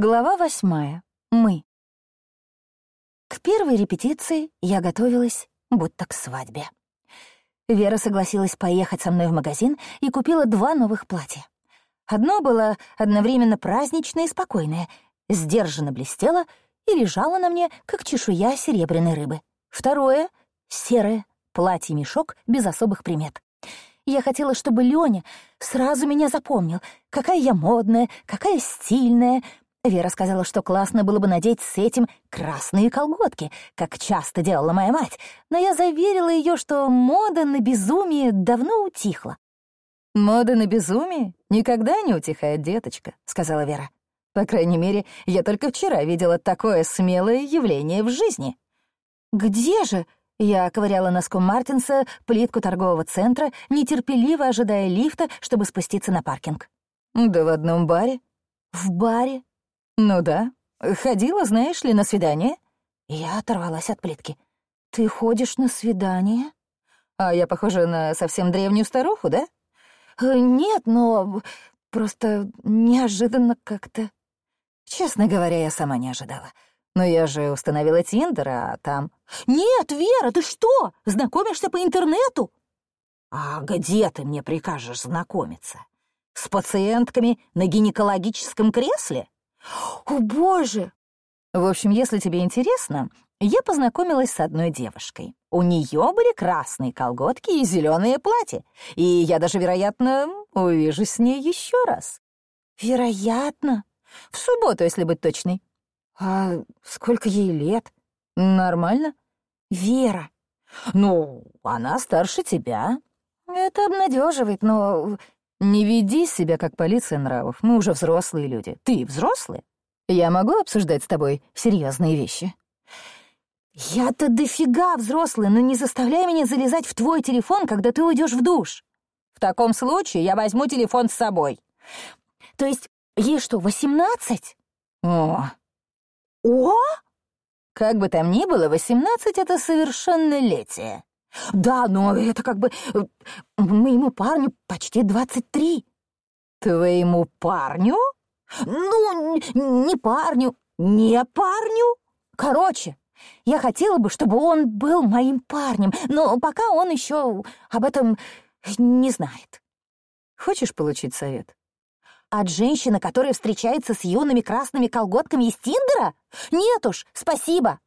Глава восьмая. Мы. К первой репетиции я готовилась будто к свадьбе. Вера согласилась поехать со мной в магазин и купила два новых платья. Одно было одновременно праздничное и спокойное, сдержанно блестело и лежало на мне, как чешуя серебряной рыбы. Второе — серое, платье-мешок без особых примет. Я хотела, чтобы Лёня сразу меня запомнил, какая я модная, какая стильная — Вера сказала, что классно было бы надеть с этим красные колготки, как часто делала моя мать, но я заверила ее, что мода на безумие давно утихла. «Мода на безумие никогда не утихает, деточка», — сказала Вера. «По крайней мере, я только вчера видела такое смелое явление в жизни». «Где же?» — я ковыряла носком Мартинса плитку торгового центра, нетерпеливо ожидая лифта, чтобы спуститься на паркинг. «Да в одном баре». «В баре? «Ну да. Ходила, знаешь ли, на свидание?» Я оторвалась от плитки. «Ты ходишь на свидание?» «А я похожа на совсем древнюю старуху, да?» «Э, «Нет, но просто неожиданно как-то...» «Честно говоря, я сама не ожидала. Но я же установила Тиндер, а там...» «Нет, Вера, ты что? Знакомишься по интернету?» «А где ты мне прикажешь знакомиться? С пациентками на гинекологическом кресле?» «О, боже!» В общем, если тебе интересно, я познакомилась с одной девушкой. У нее были красные колготки и зеленые платья, и я даже, вероятно, увижу с ней еще раз. Вероятно? В субботу, если быть точной. А сколько ей лет? Нормально. Вера. Ну, она старше тебя. Это обнадеживает, но «Не веди себя, как полиция нравов. Мы уже взрослые люди. Ты взрослый? Я могу обсуждать с тобой серьезные вещи?» «Я-то дофига взрослый, но не заставляй меня залезать в твой телефон, когда ты уйдешь в душ. В таком случае я возьму телефон с собой». «То есть ей что, восемнадцать?» «О!» «О?» «Как бы там ни было, восемнадцать — это совершеннолетие. Да, но это как бы... Э, моему парню почти двадцать три. Твоему парню? Ну, не парню, не парню. Короче, я хотела бы, чтобы он был моим парнем, но пока он еще об этом не знает. Хочешь получить совет? От женщины, которая встречается с юными красными колготками из Тиндера? Нет уж, спасибо.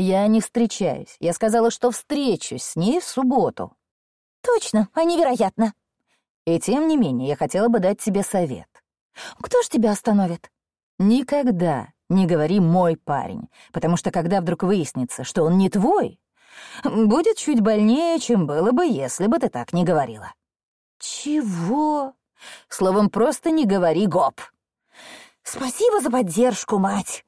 Я не встречаюсь. Я сказала, что встречусь с ней в субботу. Точно, а невероятно. И тем не менее, я хотела бы дать тебе совет. Кто ж тебя остановит? Никогда не говори «мой парень», потому что когда вдруг выяснится, что он не твой, будет чуть больнее, чем было бы, если бы ты так не говорила. Чего? Словом, просто не говори «гоп». Спасибо за поддержку, мать.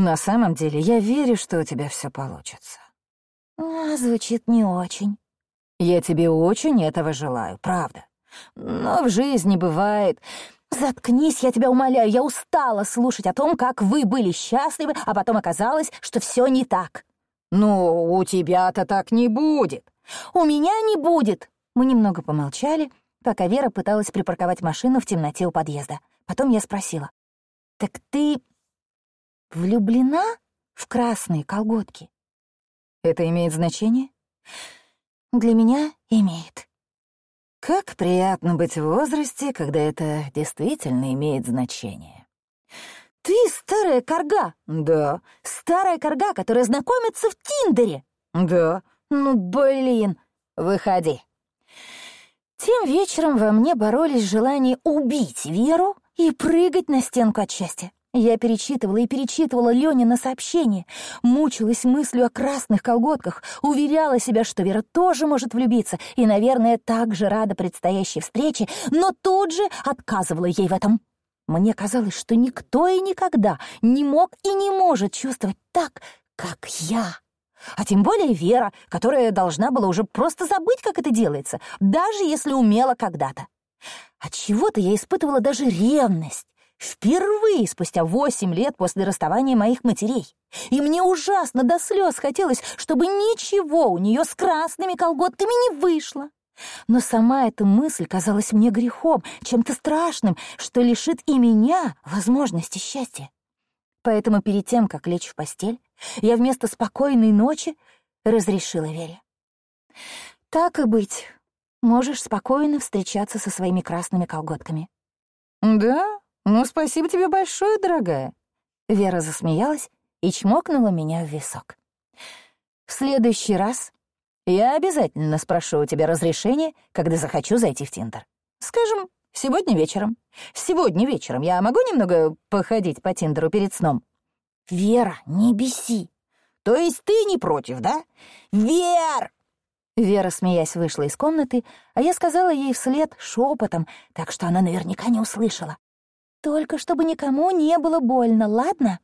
На самом деле, я верю, что у тебя все получится. А, звучит не очень. Я тебе очень этого желаю, правда. Но в жизни бывает... Заткнись, я тебя умоляю, я устала слушать о том, как вы были счастливы, а потом оказалось, что все не так. Ну, у тебя-то так не будет. У меня не будет. Мы немного помолчали, пока Вера пыталась припарковать машину в темноте у подъезда. Потом я спросила. «Так ты Влюблена в красные колготки? Это имеет значение? Для меня имеет. Как приятно быть в возрасте, когда это действительно имеет значение. Ты старая корга. Да. Старая корга, которая знакомится в Тиндере. Да. Ну, блин. Выходи. Тем вечером во мне боролись желание убить Веру и прыгать на стенку от счастья. Я перечитывала и перечитывала Лёнина сообщение, мучилась мыслью о красных колготках, уверяла себя, что Вера тоже может влюбиться и, наверное, так же рада предстоящей встрече, но тут же отказывала ей в этом. Мне казалось, что никто и никогда не мог и не может чувствовать так, как я. А тем более Вера, которая должна была уже просто забыть, как это делается, даже если умела когда-то. От чего то я испытывала даже ревность. Впервые спустя восемь лет после расставания моих матерей. И мне ужасно до слез хотелось, чтобы ничего у нее с красными колготками не вышло. Но сама эта мысль казалась мне грехом, чем-то страшным, что лишит и меня возможности счастья. Поэтому перед тем, как лечь в постель, я вместо спокойной ночи разрешила Вере. «Так и быть, можешь спокойно встречаться со своими красными колготками». «Да? Ну, спасибо тебе большое, дорогая». Вера засмеялась и чмокнула меня в висок. «В следующий раз я обязательно спрошу у тебя разрешение, когда захочу зайти в Тиндер. Скажем, сегодня вечером. Сегодня вечером я могу немного походить по Тиндеру перед сном?» «Вера, не беси. То есть ты не против, да? Вер!» Вера, смеясь, вышла из комнаты, а я сказала ей вслед шепотом, так что она наверняка не услышала. «Только чтобы никому не было больно, ладно?»